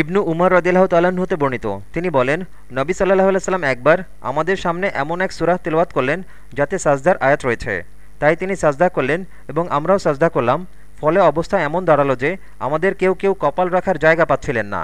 ইবনু উমর রদিল্লাহ তাল্লাহ্ন হতে বর্ণিত। তিনি বলেন, নবী সাল্লাহ সাল্লাম একবার আমাদের সামনে এমন এক সুরাহ তেলওয়াত করলেন যাতে সাজদার আয়াত রয়েছে। তাই তিনি সাজদা করলেন এবং আমরাও সাজদা করলাম, ফলে অবস্থা এমন দাঁড়াল যে আমাদের কেউ কেউ কপাল রাখার জায়গা পাচ্ছিলেন না।